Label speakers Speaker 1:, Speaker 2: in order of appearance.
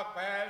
Speaker 1: Apel